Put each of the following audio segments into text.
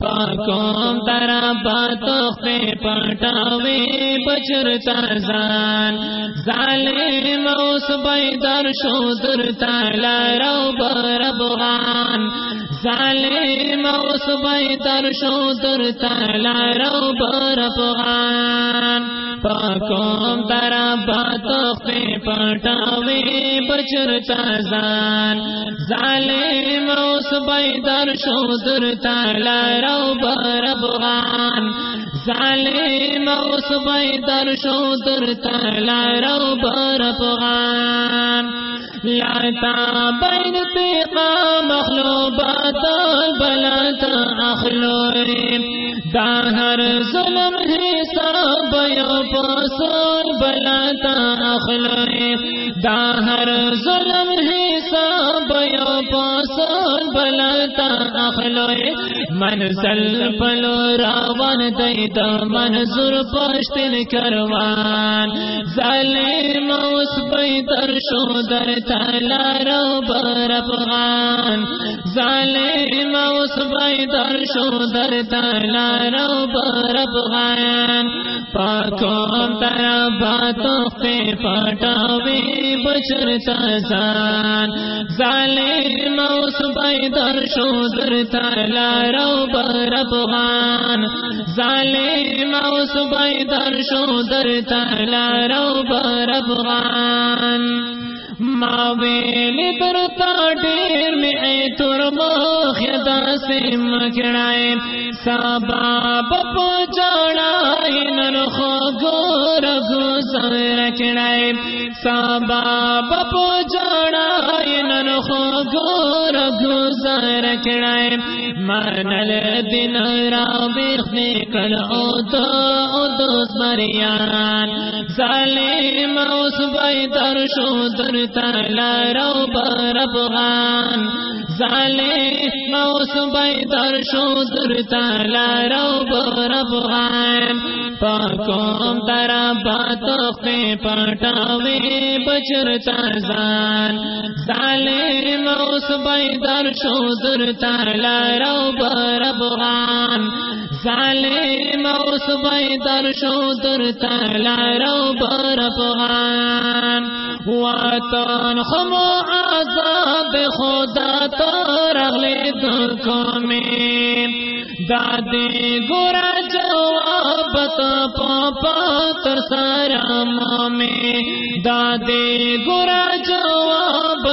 پاکوم ترا پاتوخ پہ پٹاوے بچر تازان۔ ظالم اوس بیدر شودر تالا رو بربغان ظالم اوس بیدر شودر تالا رو بربغان پاکوم ترا پاتوخ پہ پٹاوے، بچر تازان۔ ظالم اوس بیدر شودر تالا رو بربغان ظالم اوس در شو در تلا رو بربغان لاتا بین تیقا مخلوبات بلاتا اخلو اخلوری داہر ظلم حساب یو پاسول بلاتا اخلوری داہر ظلم حساب یو پاسول بلاتا اخلوری منزل پلو راوان دید منظور پشتن کروان۔ ظالم اس بیتر شو در تالا رو بر افغان ظالم اس بیتر شو در رو بر افغان پاکوں ترا باتوں پہ پٹاوے بچر تازان ظالم اس بیتر شو در تالا رو بربغان ظالم او سبای در شو در تلا رو بربغان ما ویلی در تا دیر می تر مخ یدا سے مکڑائے سبا بپو جوڑائی نرخو گور گزر رکڑائے سبا بپو جوڑائی نرخو گور گزر رکڑائے منل دن را بخنے کل او دو او دوست مریان ظالم اوس بای در شو در تلا رو بر افغان ظالم اوس بای در شو در تلا رو بر افغان پاکوم ترا باتو پہ پٹاوے بچر تازان۔ ظالم اوس بای در شو در تلا رو بر ظالم اوس بای در شو در تلا رو بر وطن خمو عذاب خدا تو رغلی دکو میں دادی گورا جواب پاپا تر سارا مامی دادی گورا جواب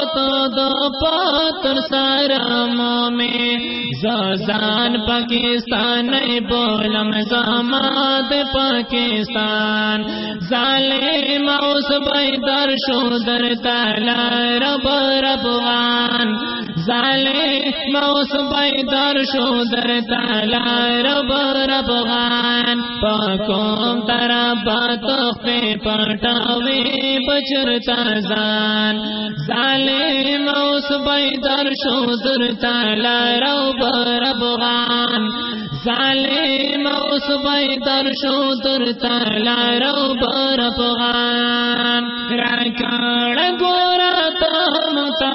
دو پاتر سارا مامی زازان پاکستان بولم زاماد پاکستان۔ ظالم اوس بیدر شو در تالا، رب ربوان۔ ظالم اوس بیدر شو در تالا رب ربوان پاکوم ترا باتو پہ پٹاوے بچر تازان. ظالم اوس بیدر شو در تالا رب ربوان ظالم اوس بیدر شو در تالا رب ربوان راکاڑ گورا تام تا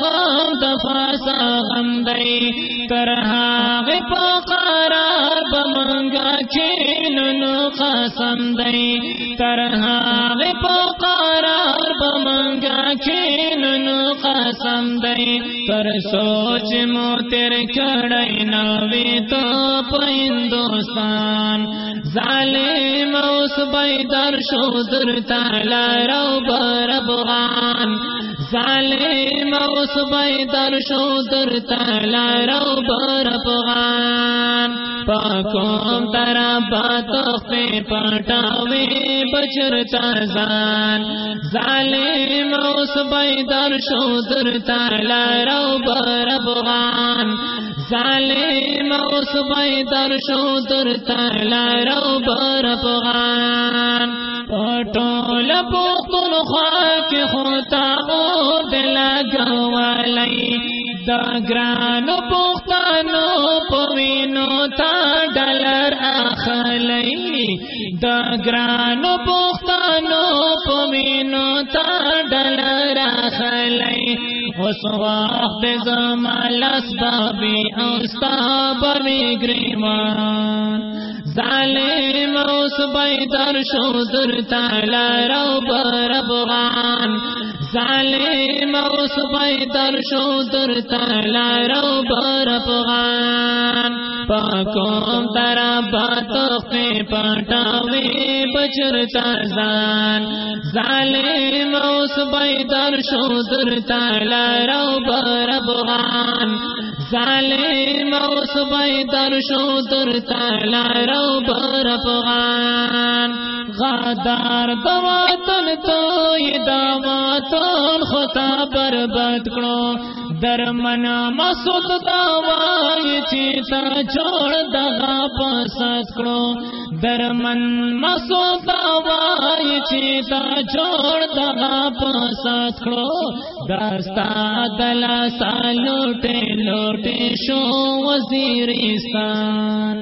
غم دفاسا غم دی. ترہا غی پا بمنگا چیننو قسم دی. ترہا غی پا بمنگا چیننو قسم دی. پر سوچ مو تیر کڑائی نوی تو پا ہندوستان ظالم اوس بیدر شو در تالا رو بر افغان ظالم اوس بیدر شو در تالا رو بر افغان پاکوم ترا باتو پہ پٹاوے بچر تازان. ظالم اوس بیدر شو در تالا رو بر افغان ظالم اوس بیدر شو در تالا رو بر افغان۔ پټول پختون خاک خطا او دل گوالی دا گرانو پختانو پوینو تا ڈالر اخلی دا گرانو پختانو پوینو تا ڈالر اخلی اس وقت زمال اسبابی اوستا بوی گریوان. ظالم اوس بیدر شو در تالا رو بر افغان. ظالم اوس بیدر شو در تالا رو بر افغان پاکوم ترا باتخ پٹاوی بچر تازان۔ ظالم اوس بیدر شو در تالا رو بر افغان ظالم اوس بیدر شو در تالا رو بر افغان غادار دواتن تو یہ داماتن خطا برباد کرو۔ در منا مسود داوائی چیتا چھوڑ دغا پسات کرو۔ در من مسود داوائی چیتا چھوڑ دغا پسات کرو۔ داستا دلا سا لوٹے لوٹے شو وزیرستان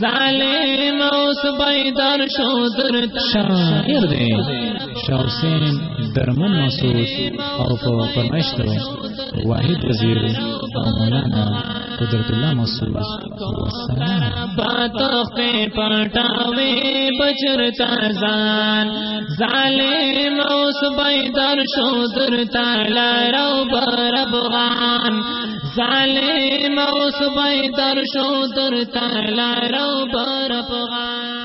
ظالم اوس بیدر شو در شاعر دی شاہ حسین درمن محسوس او په فرمایش کړو واحد وزیر او مولانا قدرت الله محسوس والسلام. باتخ پہ پٹاوے بچر تازان. ظالم اوس بیدر شو در تالا رو بر افغان ظالم اوس بیدر شو در تالا رو بر افغان